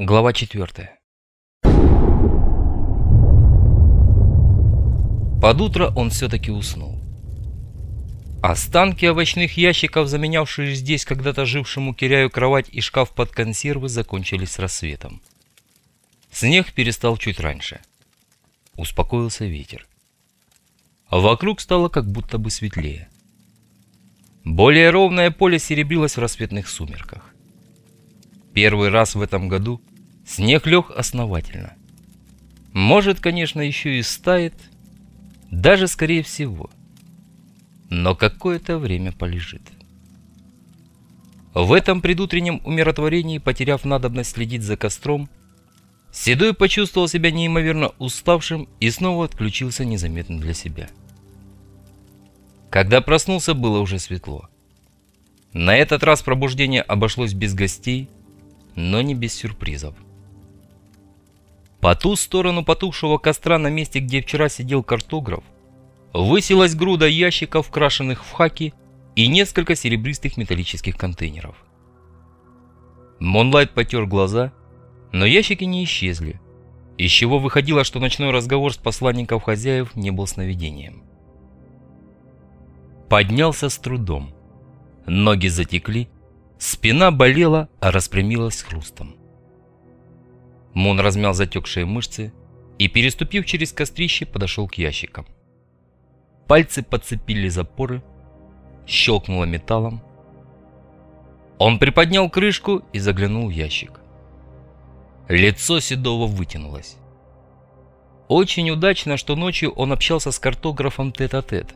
Глава 4. Под утро он все-таки уснул. Останки овощных ящиков, заменявшие здесь когда-то жившему Киряю кровать и шкаф под консервы, закончились с рассветом. Снег перестал чуть раньше. Успокоился ветер. Вокруг стало как будто бы светлее. Более ровное поле серебрилось в рассветных сумерках. Первый раз в этом году снег лег основательно. Может, конечно, еще и стает, даже скорее всего. Но какое-то время полежит. В этом предутреннем умиротворении, потеряв надобность следить за костром, Седой почувствовал себя неимоверно уставшим и снова отключился незаметно для себя. Когда проснулся, было уже светло. На этот раз пробуждение обошлось без гостей, но не без сюрпризов. По ту сторону потухшего костра на месте, где вчера сидел картограф, высилась груда ящиков, крашенных в хаки, и несколько серебристых металлических контейнеров. Монлайт потер глаза, но ящики не исчезли, из чего выходило, что ночной разговор с посланником хозяев не был сновидением. Поднялся с трудом. Ноги затекли, Спина болела, а распрямилась хрустом. Мон размял затекшие мышцы и, переступив через кострище, подошел к ящикам. Пальцы подцепили запоры, щелкнуло металлом. Он приподнял крышку и заглянул в ящик. Лицо Седова вытянулось. Очень удачно, что ночью он общался с картографом тет-а-тет. -тет,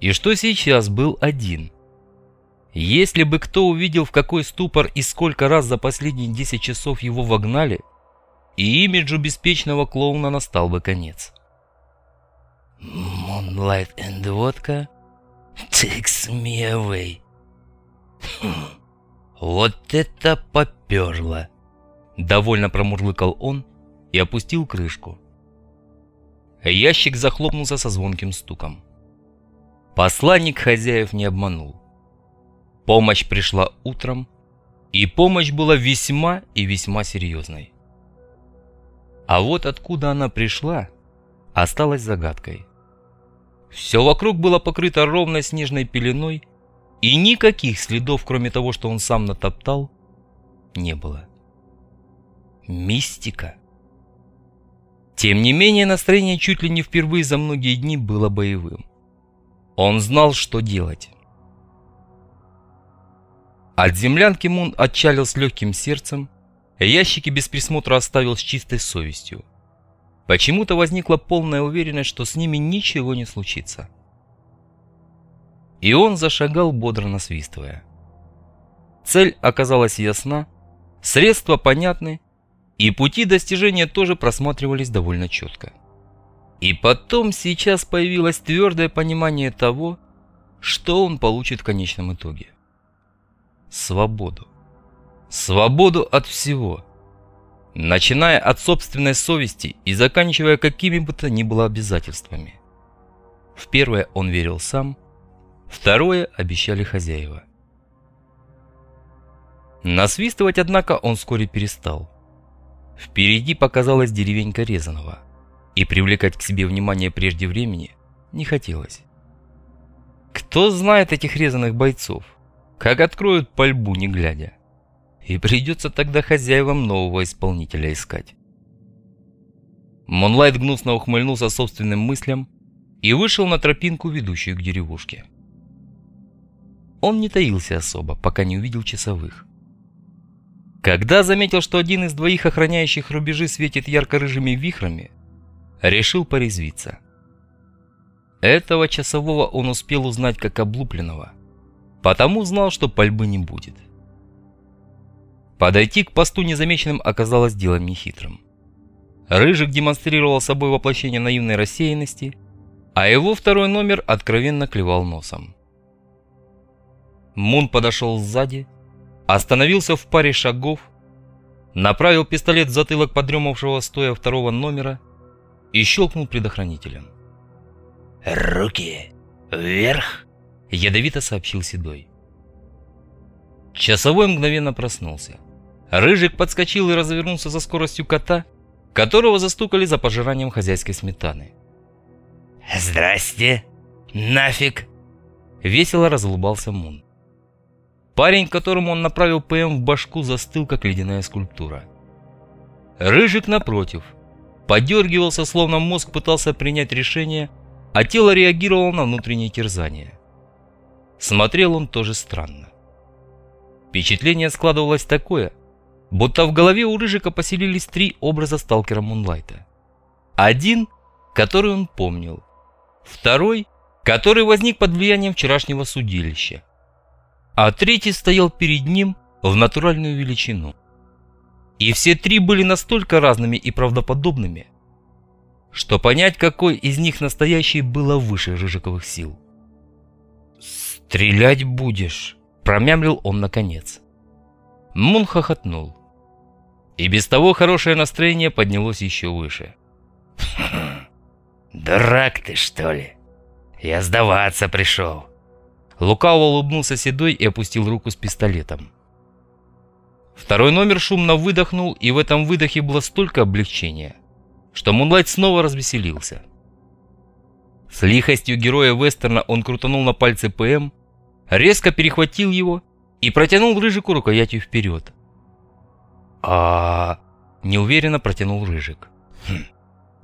и что сейчас был один – если бы кто увидел, в какой ступор и сколько раз за последние 10 часов его вогнали, и имиджу беспечного клоуна настал бы конец. Moonlight and vodka takes me away. Хм, вот это поперло! Довольно промурлыкал он и опустил крышку. Ящик захлопнулся со звонким стуком. Посланник хозяев не обманул. Помощь пришла утром, и помощь была весьма и весьма серьезной. А вот откуда она пришла, осталась загадкой. Все вокруг было покрыто ровной снежной пеленой, и никаких следов, кроме того, что он сам натоптал, не было. Мистика. Тем не менее, настроение чуть ли не впервые за многие дни было боевым. Он знал, что делать. От землянки Мун отчалил с легким сердцем, ящики без присмотра оставил с чистой совестью. Почему-то возникла полная уверенность, что с ними ничего не случится. И он зашагал, бодро насвистывая. Цель оказалась ясна, средства понятны, и пути достижения тоже просматривались довольно четко. И потом сейчас появилось твердое понимание того, что он получит в конечном итоге свободу. Свободу от всего. Начиная от собственной совести и заканчивая какими бы то ни было обязательствами. В первое он верил сам, второе обещали хозяева. Насвистывать, однако, он вскоре перестал. Впереди показалась деревенька Резанова, и привлекать к себе внимание прежде времени не хотелось. Кто знает этих резаных бойцов? Как откроют пальбу, не глядя. И придется тогда хозяевам нового исполнителя искать. Монлайт гнусно ухмыльнулся собственным мыслям и вышел на тропинку, ведущую к деревушке. Он не таился особо, пока не увидел часовых. Когда заметил, что один из двоих охраняющих рубежи светит ярко-рыжими вихрами, решил порезвиться. Этого часового он успел узнать как облупленного, Потому знал, что пальбы не будет. Подойти к посту незамеченным оказалось делом нехитрым. Рыжик демонстрировал собой воплощение наивной рассеянности, а его второй номер откровенно клевал носом. Мун подошел сзади, остановился в паре шагов, направил пистолет в затылок подремавшего стоя второго номера и щелкнул предохранителем. «Руки вверх!» Ядовито сообщил Седой. Часовой мгновенно проснулся. Рыжик подскочил и развернулся со скоростью кота, которого застукали за пожиранием хозяйской сметаны. «Здрасте! Нафиг!» Весело разулыбался Мун. Парень, которому он направил ПМ в башку, застыл, как ледяная скульптура. Рыжик, напротив, подергивался, словно мозг пытался принять решение, а тело реагировало на внутренние терзания. Смотрел он тоже странно. Впечатление складывалось такое, будто в голове у Рыжика поселились три образа сталкера Мунлайта. Один, который он помнил. Второй, который возник под влиянием вчерашнего судилища а третий стоял перед ним в натуральную величину. И все три были настолько разными и правдоподобными, что понять, какой из них настоящий, было выше Рыжиковых сил. «Стрелять будешь?» – промямлил он наконец. Мун хохотнул. И без того хорошее настроение поднялось еще выше. «Дурак ты, что ли? Я сдаваться пришел. Лукаво улыбнулся Седой и опустил руку с пистолетом. Второй номер шумно выдохнул, и в этом выдохе было столько облегчения, что Мунлайт снова развеселился. С лихостью героя вестерна он крутанул на пальце ПМ, резко перехватил его и протянул Рыжику рукоятью вперед. а неуверенно протянул Рыжик. «Хм,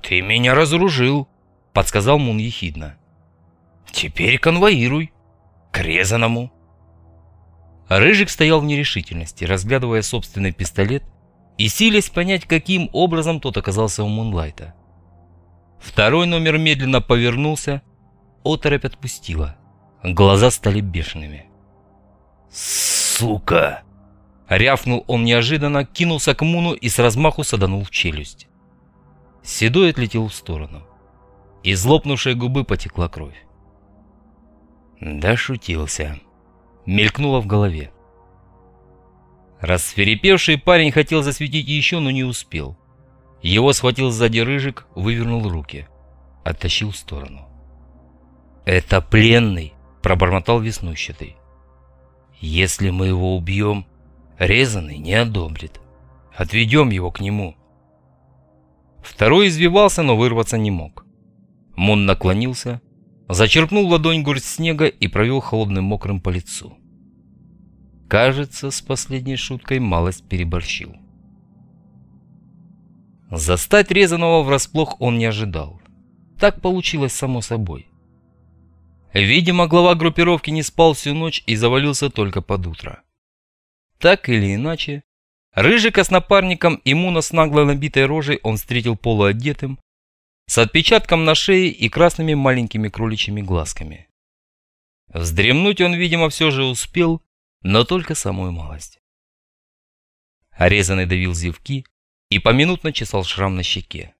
«Ты меня разоружил», — подсказал Мун ехидно. «Теперь конвоируй» к резаному. Рыжик стоял в нерешительности, разглядывая собственный пистолет и силясь понять, каким образом тот оказался у Мунлайта. Второй номер медленно повернулся, оторопь отпустила. Глаза стали бешеными. «Сука!» Рявкнул он неожиданно, кинулся к Муну и с размаху саданул в челюсть. Седой отлетел в сторону. Из лопнувшей губы потекла кровь. Да шутился. Мелькнуло в голове. Расферепевший парень хотел засветить еще, но не успел. Его схватил сзади рыжик, вывернул руки. Оттащил в сторону. «Это пленный!» – пробормотал веснущатый. «Если мы его убьем, резанный не одобрит. Отведем его к нему». Второй извивался, но вырваться не мог. Мун наклонился, Зачерпнул ладонь горсть снега и провел холодным мокрым по лицу. Кажется, с последней шуткой малость переборщил. Застать резаного врасплох он не ожидал. Так получилось само собой. Видимо, глава группировки не спал всю ночь и завалился только под утро. Так или иначе, Рыжика с напарником иммуна с нагло набитой рожей он встретил полуодетым, с отпечатком на шее и красными маленькими кроличьими глазками. Вздремнуть он, видимо, все же успел, но только самую малость. Орезанный давил зевки и поминутно чесал шрам на щеке.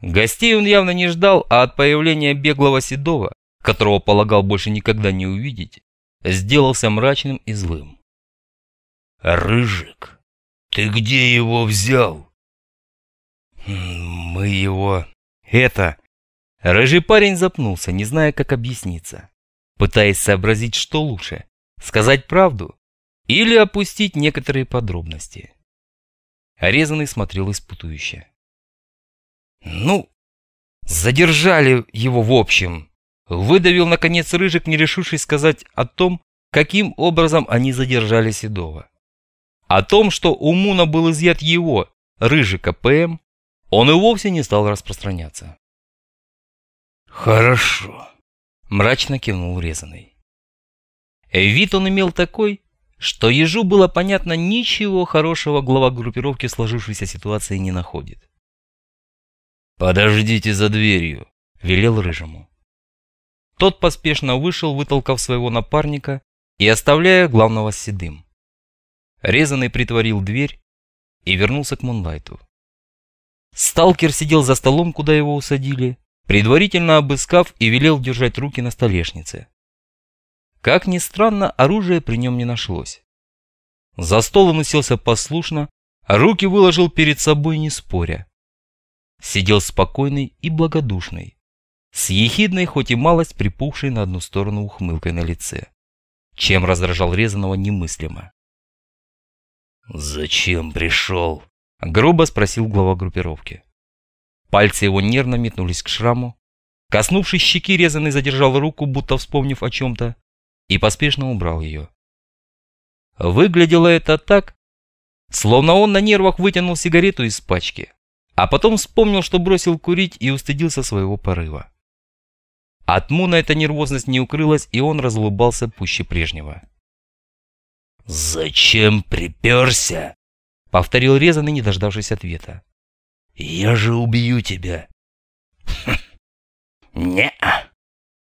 Гостей он явно не ждал, а от появления беглого седого, которого полагал больше никогда не увидеть, сделался мрачным и злым. «Рыжик, ты где его взял?» Мы его... Это... Рыжий парень запнулся, не зная, как объясниться. Пытаясь сообразить, что лучше. Сказать правду или опустить некоторые подробности. Резанный смотрел испытующе. «Ну, задержали его в общем», — выдавил, наконец, Рыжик, не решившись сказать о том, каким образом они задержали Седова. О том, что у Муна был изъят его, Рыжика ПМ, он и вовсе не стал распространяться. «Хорошо», — мрачно кивнул резанный. Вид он имел такой, что ежу было понятно, ничего хорошего глава группировки в сложившейся ситуации не находит. «Подождите за дверью», — велел Рыжему. Тот поспешно вышел, вытолкав своего напарника и оставляя главного седым. Резанный притворил дверь и вернулся к Мунлайту. Сталкер сидел за столом, куда его усадили, предварительно обыскав и велел держать руки на столешнице. Как ни странно, оружия при нем не нашлось. За стол он уселся послушно, руки выложил перед собой, не споря. Сидел спокойный и благодушный, с ехидной, хоть и малость припухшей на одну сторону ухмылкой на лице, чем раздражал резаного немыслимо. «Зачем пришел?» — грубо спросил глава группировки. Пальцы его нервно метнулись к шраму. Коснувшись щеки, резанный задержал руку, будто вспомнив о чем-то, и поспешно убрал ее. Выглядело это так, словно он на нервах вытянул сигарету из пачки, а потом вспомнил, что бросил курить и устыдился своего порыва. От Муна эта нервозность не укрылась, и он разулыбался пуще прежнего. «Зачем приперся?» — повторил резанный, не дождавшись ответа. «Я же убью тебя!» не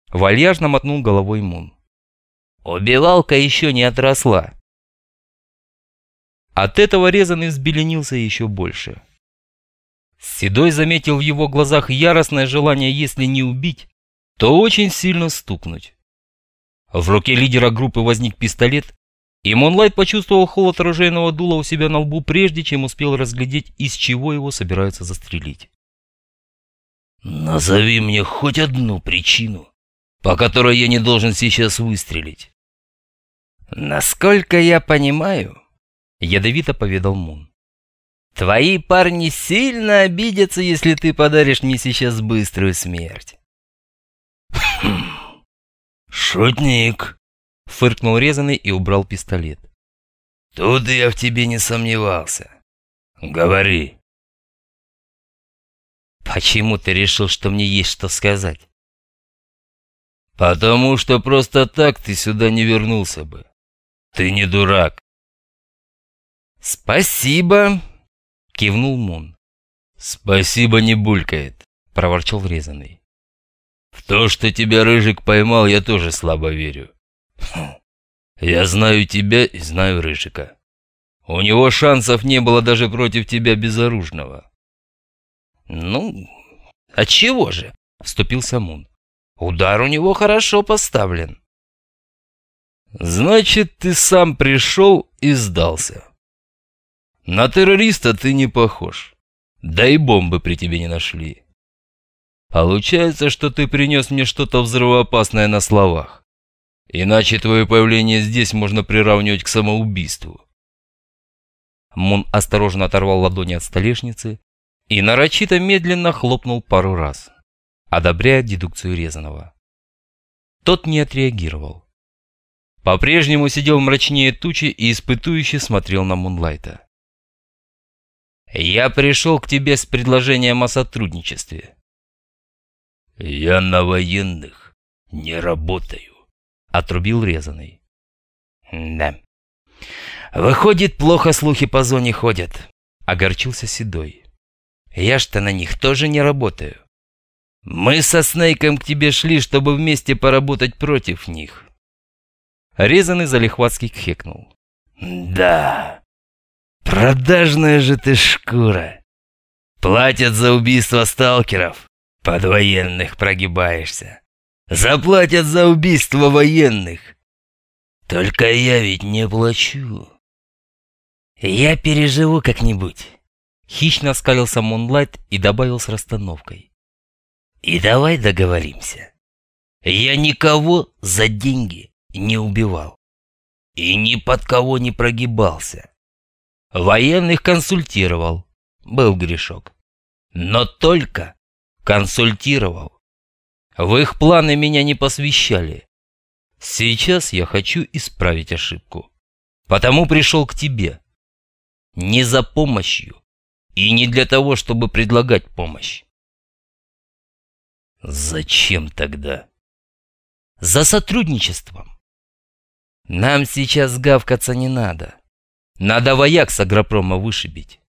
Вальяжно мотнул головой Мун. «Убивалка еще не отросла». От этого резанный взбеленился еще больше. Седой заметил в его глазах яростное желание, если не убить, то очень сильно стукнуть. В руке лидера группы возник пистолет, и Монлайт почувствовал холод оружейного дула у себя на лбу, прежде чем успел разглядеть, из чего его собираются застрелить. «Назови мне хоть одну причину, по которой я не должен сейчас выстрелить». «Насколько я понимаю», — ядовито поведал Мун, «твои парни сильно обидятся, если ты подаришь мне сейчас быструю смерть». «Шутник», — фыркнул резанный и убрал пистолет. «Тут я в тебе не сомневался. Говори». «Почему ты решил, что мне есть что сказать?» «Потому что просто так ты сюда не вернулся бы. Ты не дурак». «Спасибо», — кивнул Мун. «Спасибо не булькает», — проворчал врезанный. В то, что тебя Рыжик поймал, я тоже слабо верю. Я знаю тебя и знаю Рыжика. У него шансов не было даже против тебя безоружного. Ну, а чего же? Вступился Мун. Удар у него хорошо поставлен. Значит, ты сам пришел и сдался. На террориста ты не похож. Да и бомбы при тебе не нашли. Получается, что ты принес мне что-то взрывоопасное на словах. Иначе твое появление здесь можно приравнивать к самоубийству. Мун осторожно оторвал ладони от столешницы и нарочито медленно хлопнул пару раз, одобряя дедукцию резаного. Тот не отреагировал. По-прежнему сидел мрачнее тучи и испытующе смотрел на Мунлайта. «Я пришел к тебе с предложением о сотрудничестве. «Я на военных не работаю», — отрубил резаный. «Да. Выходит, плохо слухи по зоне ходят», — огорчился Седой. «Я ж-то на них тоже не работаю. Мы со Снейком к тебе шли, чтобы вместе поработать против них». Резанный залихватский кхекнул. «Да, продажная же ты шкура. Платят за убийство сталкеров, под военных прогибаешься. Заплатят за убийство военных. Только я ведь не плачу. Я переживу как-нибудь. Хищно скалился Мунлайт и добавил с расстановкой. И давай договоримся. Я никого за деньги не убивал. И ни под кого не прогибался. Военных консультировал. Был грешок. Но только консультировал. В их планы меня не посвящали. Сейчас я хочу исправить ошибку. Потому пришел к тебе. Не за помощью и не для того, чтобы предлагать помощь. Зачем тогда? За сотрудничеством. Нам сейчас гавкаться не надо. Надо вояк с агропрома вышибить.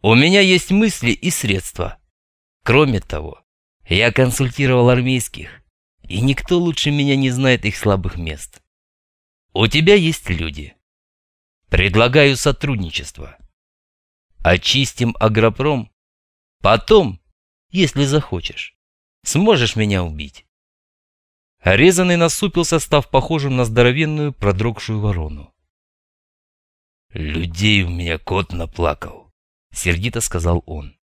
У меня есть мысли и средства. Кроме того, я консультировал армейских, и никто лучше меня не знает их слабых мест. У тебя есть люди. Предлагаю сотрудничество. Очистим агропром. Потом, если захочешь, сможешь меня убить. Резанный насупился, став похожим на здоровенную продрогшую ворону. «Людей у меня кот наплакал», — сердито сказал он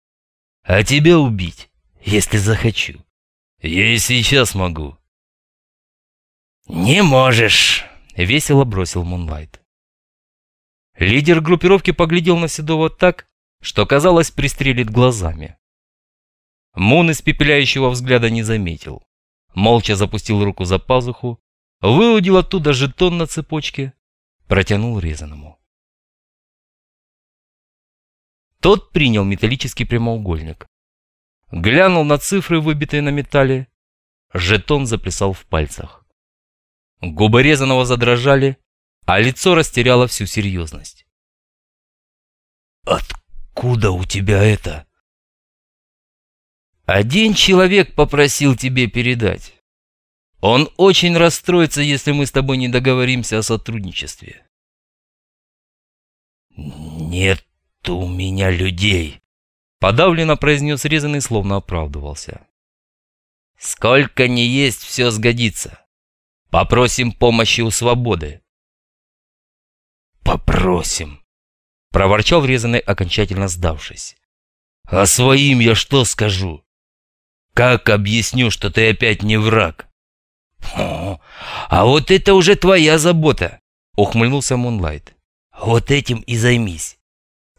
а тебя убить, если захочу. Я и сейчас могу. Не можешь, весело бросил Мунлайт. Лидер группировки поглядел на Седова так, что, казалось, пристрелит глазами. Мун испепеляющего взгляда не заметил. Молча запустил руку за пазуху, выудил оттуда жетон на цепочке, протянул резаному. Тот принял металлический прямоугольник. Глянул на цифры, выбитые на металле. Жетон заплясал в пальцах. Губы резаного задрожали, а лицо растеряло всю серьезность. «Откуда у тебя это?» «Один человек попросил тебе передать. Он очень расстроится, если мы с тобой не договоримся о сотрудничестве». «Нет у меня людей», — подавленно произнес резанный, словно оправдывался. «Сколько не есть, все сгодится. Попросим помощи у свободы». «Попросим», — проворчал резанный, окончательно сдавшись. «А своим я что скажу? Как объясню, что ты опять не враг?» «О, а вот это уже твоя забота!» — ухмыльнулся Мунлайт. «Вот этим и займись.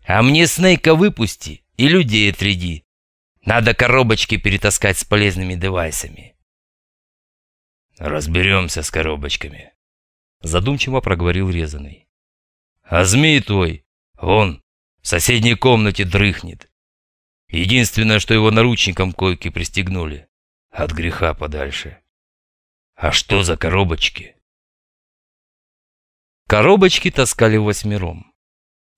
А мне Снейка выпусти и людей отряди. Надо коробочки перетаскать с полезными девайсами». «Разберемся с коробочками», — задумчиво проговорил Резанный. «А змей твой, он, в соседней комнате дрыхнет. Единственное, что его наручником койки пристегнули. От греха подальше». А что за коробочки? Коробочки таскали восьмером.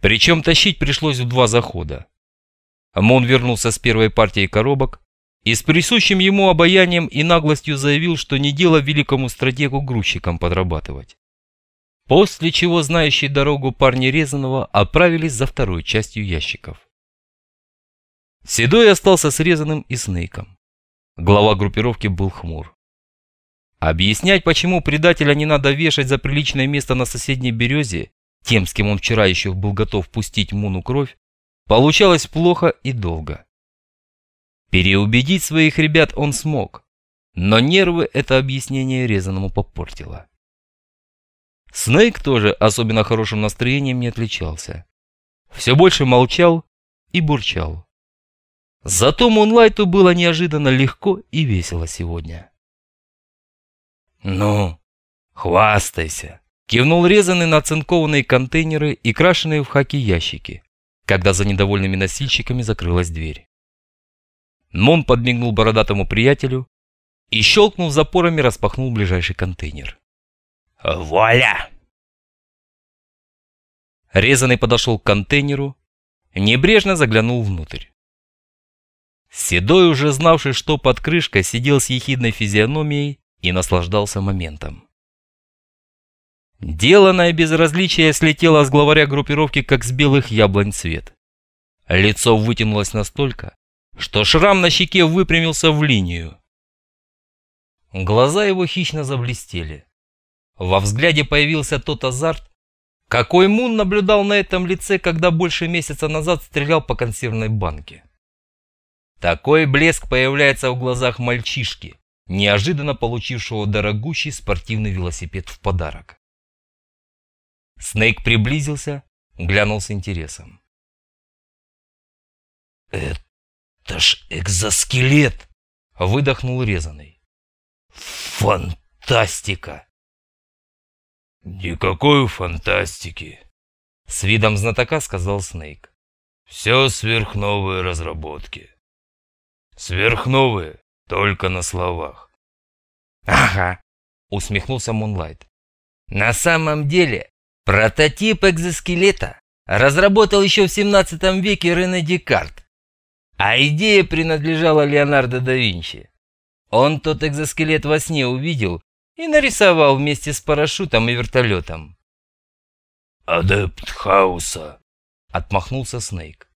Причем тащить пришлось в два захода. Мон вернулся с первой партией коробок и с присущим ему обаянием и наглостью заявил, что не дело великому стратегу грузчикам подрабатывать. После чего знающие дорогу парни Резаного отправились за второй частью ящиков. Седой остался срезанным и Снейком. Глава группировки был хмур. Объяснять, почему предателя не надо вешать за приличное место на соседней березе, тем, с кем он вчера еще был готов пустить Муну кровь, получалось плохо и долго. Переубедить своих ребят он смог, но нервы это объяснение резаному попортило. Снейк тоже особенно хорошим настроением не отличался. Все больше молчал и бурчал. Зато Мунлайту было неожиданно легко и весело сегодня. «Ну, хвастайся!» Кивнул резанный на оцинкованные контейнеры и крашеные в хаки ящики, когда за недовольными носильщиками закрылась дверь. Мон подмигнул бородатому приятелю и, щелкнув запорами, распахнул ближайший контейнер. «Вуаля!» Резанный подошел к контейнеру, небрежно заглянул внутрь. Седой, уже знавший, что под крышкой, сидел с ехидной физиономией и наслаждался моментом. Деланное безразличие слетело с главаря группировки, как с белых яблонь цвет. Лицо вытянулось настолько, что шрам на щеке выпрямился в линию. Глаза его хищно заблестели. Во взгляде появился тот азарт, какой Мун наблюдал на этом лице, когда больше месяца назад стрелял по консервной банке. Такой блеск появляется в глазах мальчишки, неожиданно получившего дорогущий спортивный велосипед в подарок. Снейк приблизился, глянул с интересом. «Это ж экзоскелет!» — выдохнул резаный. «Фантастика!» «Никакой фантастики!» — с видом знатока сказал Снейк. «Все сверхновые разработки. Сверхновые только на словах. Ага, усмехнулся Мунлайт. На самом деле, прототип экзоскелета разработал еще в 17 веке Рене Декарт. А идея принадлежала Леонардо да Винчи. Он тот экзоскелет во сне увидел и нарисовал вместе с парашютом и вертолетом. «Адепт хаоса», — отмахнулся Снейк.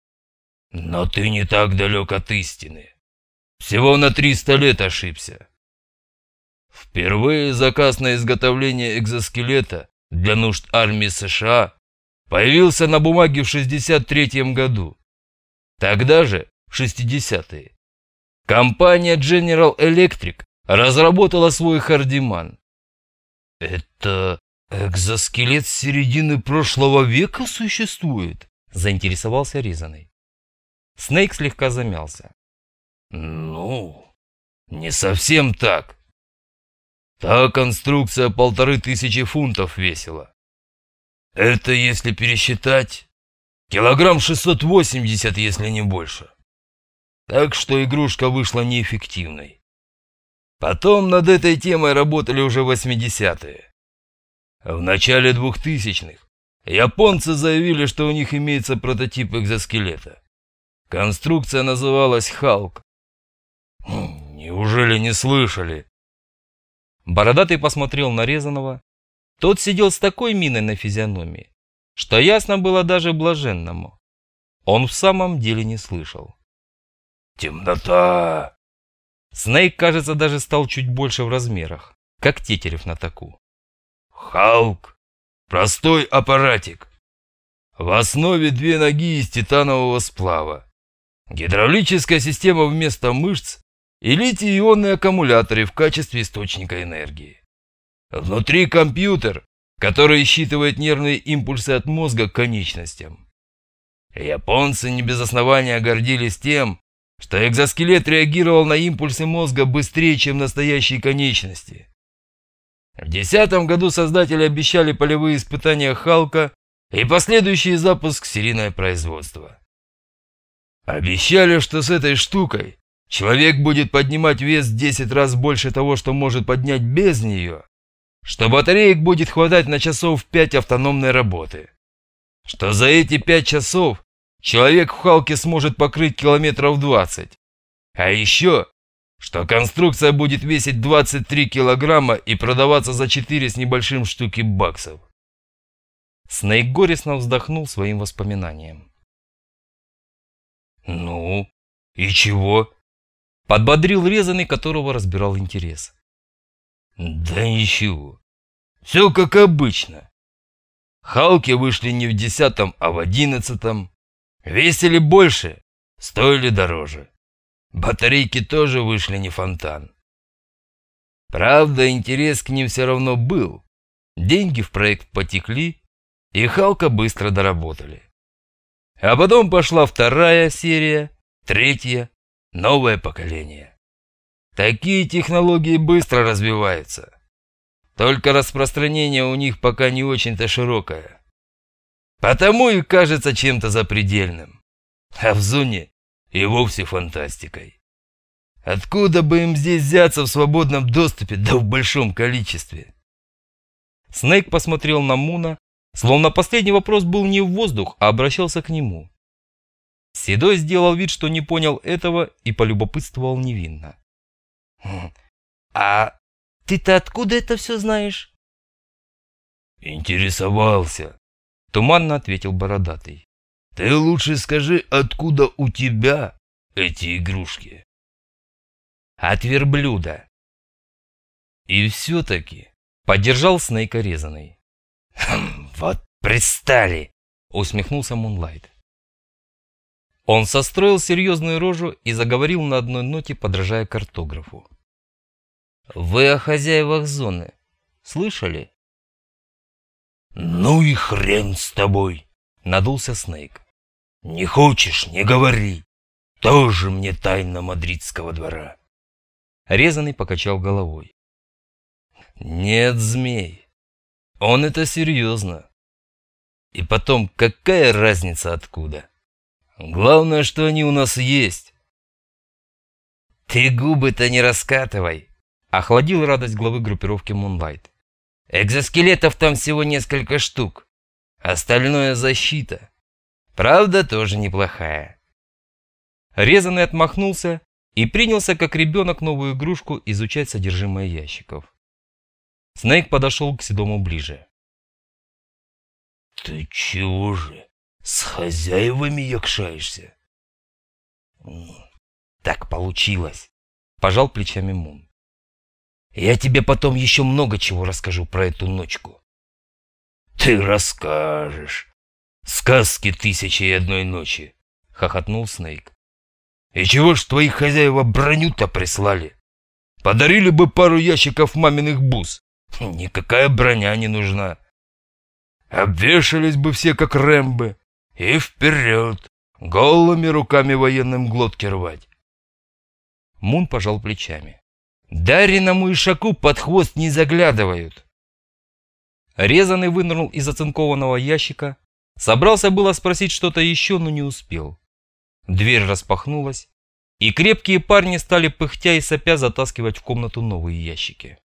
«Но ты не так далек от истины. Всего на 300 лет ошибся. Впервые заказ на изготовление экзоскелета для нужд армии США появился на бумаге в 63 году. Тогда же, в 60-е, компания General Electric разработала свой Хардиман. Это «Экзоскелет с середины прошлого века существует?» – заинтересовался Ризаный. Снейк слегка замялся. «Ну, не совсем так. Та конструкция полторы тысячи фунтов весила. Это, если пересчитать, килограмм 680, если не больше. Так что игрушка вышла неэффективной. Потом над этой темой работали уже 80-е. В начале 2000-х японцы заявили, что у них имеется прототип экзоскелета. Конструкция называлась «Халк». Неужели не слышали? Бородатый посмотрел на Резаного. Тот сидел с такой миной на физиономии, что ясно было даже блаженному. Он в самом деле не слышал. «Темнота!» Снейк, кажется, даже стал чуть больше в размерах, как тетерев на таку. Халк. Простой аппаратик. В основе две ноги из титанового сплава. Гидравлическая система вместо мышц и литий-ионные аккумуляторы в качестве источника энергии. Внутри компьютер, который считывает нервные импульсы от мозга к конечностям. Японцы не без основания гордились тем, что экзоскелет реагировал на импульсы мозга быстрее, чем настоящие конечности. В 2010 году создатели обещали полевые испытания Халка и последующий запуск серийное производство. Обещали, что с этой штукой человек будет поднимать вес в 10 раз больше того, что может поднять без нее, что батареек будет хватать на часов 5 автономной работы, что за эти 5 часов человек в Халке сможет покрыть километров 20, а еще что конструкция будет весить 23 килограмма и продаваться за 4 с небольшим штуки баксов. Снейк горестно вздохнул своим воспоминанием. «Ну, и чего?» Подбодрил резанный, которого разбирал интерес. «Да ничего. Все как обычно. Халки вышли не в десятом, а в одиннадцатом. Весили больше, стоили дороже. Батарейки тоже вышли не фонтан. Правда, интерес к ним все равно был. Деньги в проект потекли, и Халка быстро доработали. А потом пошла вторая серия, третья, новое поколение. Такие технологии быстро развиваются. Только распространение у них пока не очень-то широкое. Потому и кажется чем-то запредельным. А в зоне и вовсе фантастикой. Откуда бы им здесь взяться в свободном доступе, да в большом количестве? Снейк посмотрел на Муна, словно последний вопрос был не в воздух, а обращался к нему. Седой сделал вид, что не понял этого и полюбопытствовал невинно. «Хм, «А ты-то откуда это все знаешь?» «Интересовался», — туманно ответил Бородатый. Ты лучше скажи, откуда у тебя эти игрушки? От верблюда. И все-таки поддержал Снейка резаный. Хм, вот пристали, усмехнулся Мунлайт. Он состроил серьезную рожу и заговорил на одной ноте, подражая картографу. «Вы о хозяевах зоны слышали?» «Ну и хрен с тобой!» — надулся Снейк. Не хочешь, не говори. Тоже мне тайна мадридского двора. Резанный покачал головой. Нет, змей. Он это серьезно. И потом, какая разница откуда? Главное, что они у нас есть. Ты губы-то не раскатывай, охладил радость главы группировки Moonlight. Экзоскелетов там всего несколько штук. Остальное защита. Правда, тоже неплохая. Резанный отмахнулся и принялся, как ребенок, новую игрушку изучать содержимое ящиков. Снейк подошел к Седому ближе. «Ты чего же, с хозяевами якшаешься?» «Так получилось», — пожал плечами Мун. «Я тебе потом еще много чего расскажу про эту ночку». «Ты расскажешь», «Сказки тысячи и одной ночи!» — хохотнул Снейк. «И чего ж твои хозяева броню-то прислали? Подарили бы пару ящиков маминых бус, Никакая броня не нужна. Обвешались бы все как Рэмбы и вперед, голыми руками военным глотки рвать. Мун пожал плечами. Дариному ишаку под хвост не заглядывают. Резанный вынырнул из оцинкованного ящика, собрался было спросить что-то еще, но не успел. Дверь распахнулась, и крепкие парни стали пыхтя и сопя затаскивать в комнату новые ящики.